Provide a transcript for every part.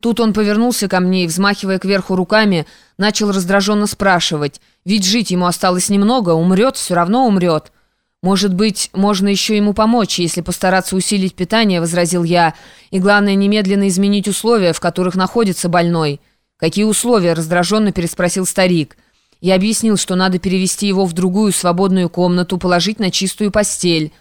Тут он повернулся ко мне и, взмахивая кверху руками, начал раздраженно спрашивать. Ведь жить ему осталось немного, умрет, все равно умрет. «Может быть, можно еще ему помочь, если постараться усилить питание», — возразил я. «И главное, немедленно изменить условия, в которых находится больной». «Какие условия?» — раздраженно переспросил старик. Я объяснил, что надо перевести его в другую свободную комнату, положить на чистую постель.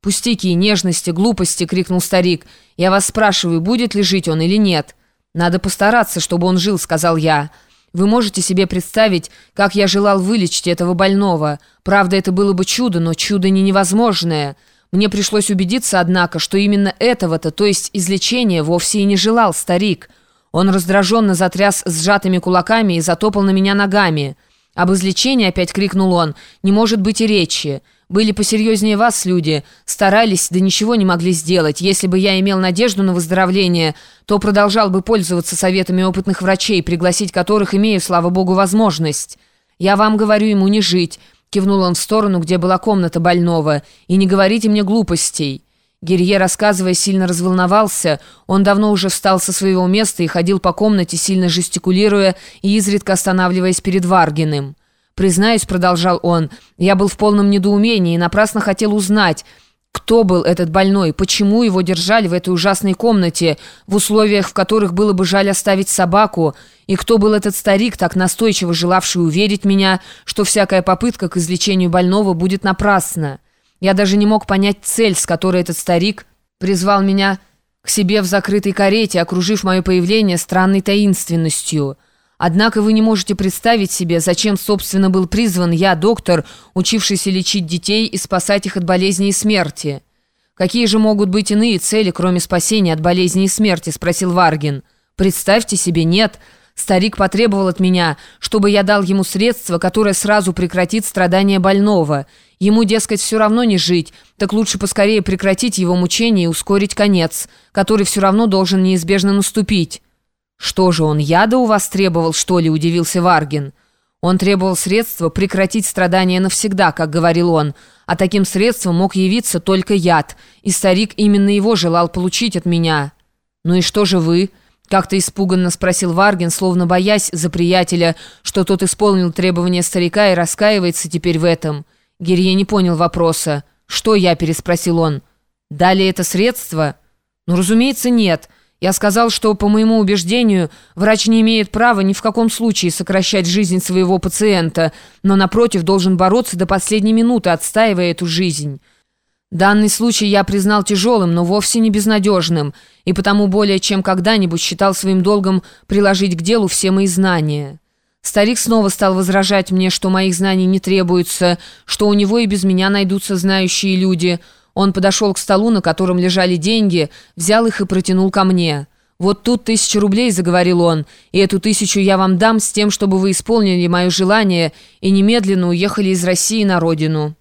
«Пустяки, нежности, глупости!» — крикнул старик. «Я вас спрашиваю, будет ли жить он или нет?» «Надо постараться, чтобы он жил», — сказал я. «Вы можете себе представить, как я желал вылечить этого больного. Правда, это было бы чудо, но чудо не невозможное. Мне пришлось убедиться, однако, что именно этого-то, то есть излечения, вовсе и не желал старик». Он раздраженно затряс сжатыми кулаками и затопал на меня ногами. «Об излечении», — опять крикнул он, — «не может быть и речи. Были посерьезнее вас люди, старались, да ничего не могли сделать. Если бы я имел надежду на выздоровление, то продолжал бы пользоваться советами опытных врачей, пригласить которых имею, слава богу, возможность. Я вам говорю ему не жить», — кивнул он в сторону, где была комната больного, — «и не говорите мне глупостей». Герье, рассказывая, сильно разволновался. Он давно уже встал со своего места и ходил по комнате, сильно жестикулируя и изредка останавливаясь перед Варгиным. «Признаюсь», — продолжал он, — «я был в полном недоумении и напрасно хотел узнать, кто был этот больной, почему его держали в этой ужасной комнате, в условиях, в которых было бы жаль оставить собаку, и кто был этот старик, так настойчиво желавший уверить меня, что всякая попытка к излечению больного будет напрасна». Я даже не мог понять цель, с которой этот старик призвал меня к себе в закрытой карете, окружив мое появление странной таинственностью. Однако вы не можете представить себе, зачем, собственно, был призван я, доктор, учившийся лечить детей и спасать их от болезни и смерти. «Какие же могут быть иные цели, кроме спасения от болезни и смерти?» – спросил Варгин. «Представьте себе, нет». Старик потребовал от меня, чтобы я дал ему средство, которое сразу прекратит страдания больного. Ему, дескать, все равно не жить, так лучше поскорее прекратить его мучения и ускорить конец, который все равно должен неизбежно наступить. «Что же, он яда у вас требовал, что ли?» – удивился Варгин. Он требовал средства прекратить страдания навсегда, как говорил он, а таким средством мог явиться только яд, и старик именно его желал получить от меня. «Ну и что же вы?» – как-то испуганно спросил Варгин, словно боясь за приятеля, что тот исполнил требования старика и раскаивается теперь в этом – Гирье не понял вопроса. «Что я?» – переспросил он. «Дали это средство?» «Ну, разумеется, нет. Я сказал, что, по моему убеждению, врач не имеет права ни в каком случае сокращать жизнь своего пациента, но, напротив, должен бороться до последней минуты, отстаивая эту жизнь». Данный случай я признал тяжелым, но вовсе не безнадежным, и потому более чем когда-нибудь считал своим долгом приложить к делу все мои знания». Старик снова стал возражать мне, что моих знаний не требуется, что у него и без меня найдутся знающие люди. Он подошел к столу, на котором лежали деньги, взял их и протянул ко мне. «Вот тут тысяча рублей», — заговорил он, — «и эту тысячу я вам дам с тем, чтобы вы исполнили мое желание и немедленно уехали из России на родину».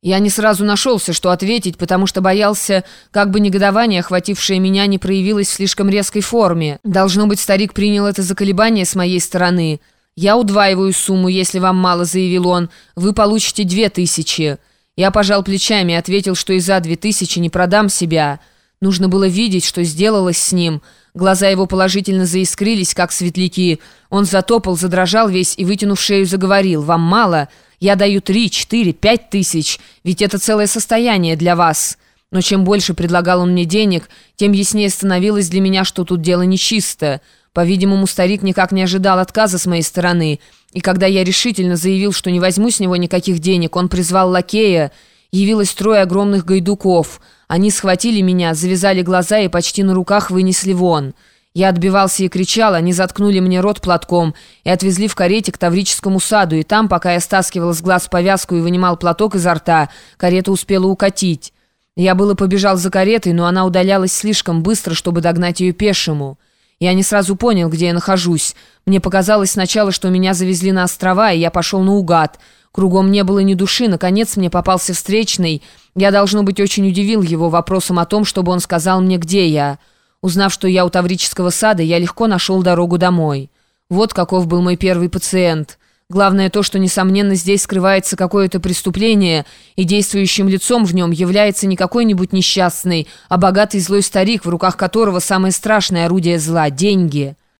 Я не сразу нашелся, что ответить, потому что боялся, как бы негодование, охватившее меня, не проявилось в слишком резкой форме. Должно быть, старик принял это за колебание с моей стороны». «Я удваиваю сумму, если вам мало», — заявил он. «Вы получите две тысячи». Я пожал плечами и ответил, что и за две тысячи не продам себя. Нужно было видеть, что сделалось с ним. Глаза его положительно заискрились, как светляки. Он затопал, задрожал весь и, вытянув шею, заговорил. «Вам мало? Я даю три, четыре, пять тысяч, ведь это целое состояние для вас». Но чем больше предлагал он мне денег, тем яснее становилось для меня, что тут дело нечисто. По-видимому, старик никак не ожидал отказа с моей стороны, и когда я решительно заявил, что не возьму с него никаких денег, он призвал лакея. Явилось трое огромных гайдуков. Они схватили меня, завязали глаза и почти на руках вынесли вон. Я отбивался и кричал, они заткнули мне рот платком и отвезли в карете к Таврическому саду, и там, пока я стаскивал с глаз повязку и вынимал платок изо рта, карета успела укатить. Я было побежал за каретой, но она удалялась слишком быстро, чтобы догнать ее пешему. Я не сразу понял, где я нахожусь. Мне показалось сначала, что меня завезли на острова, и я пошел наугад. Кругом не было ни души, наконец мне попался встречный. Я, должно быть, очень удивил его вопросом о том, чтобы он сказал мне, где я. Узнав, что я у Таврического сада, я легко нашел дорогу домой. Вот каков был мой первый пациент. Главное то, что, несомненно, здесь скрывается какое-то преступление, и действующим лицом в нем является не какой-нибудь несчастный, а богатый злой старик, в руках которого самое страшное орудие зла — деньги».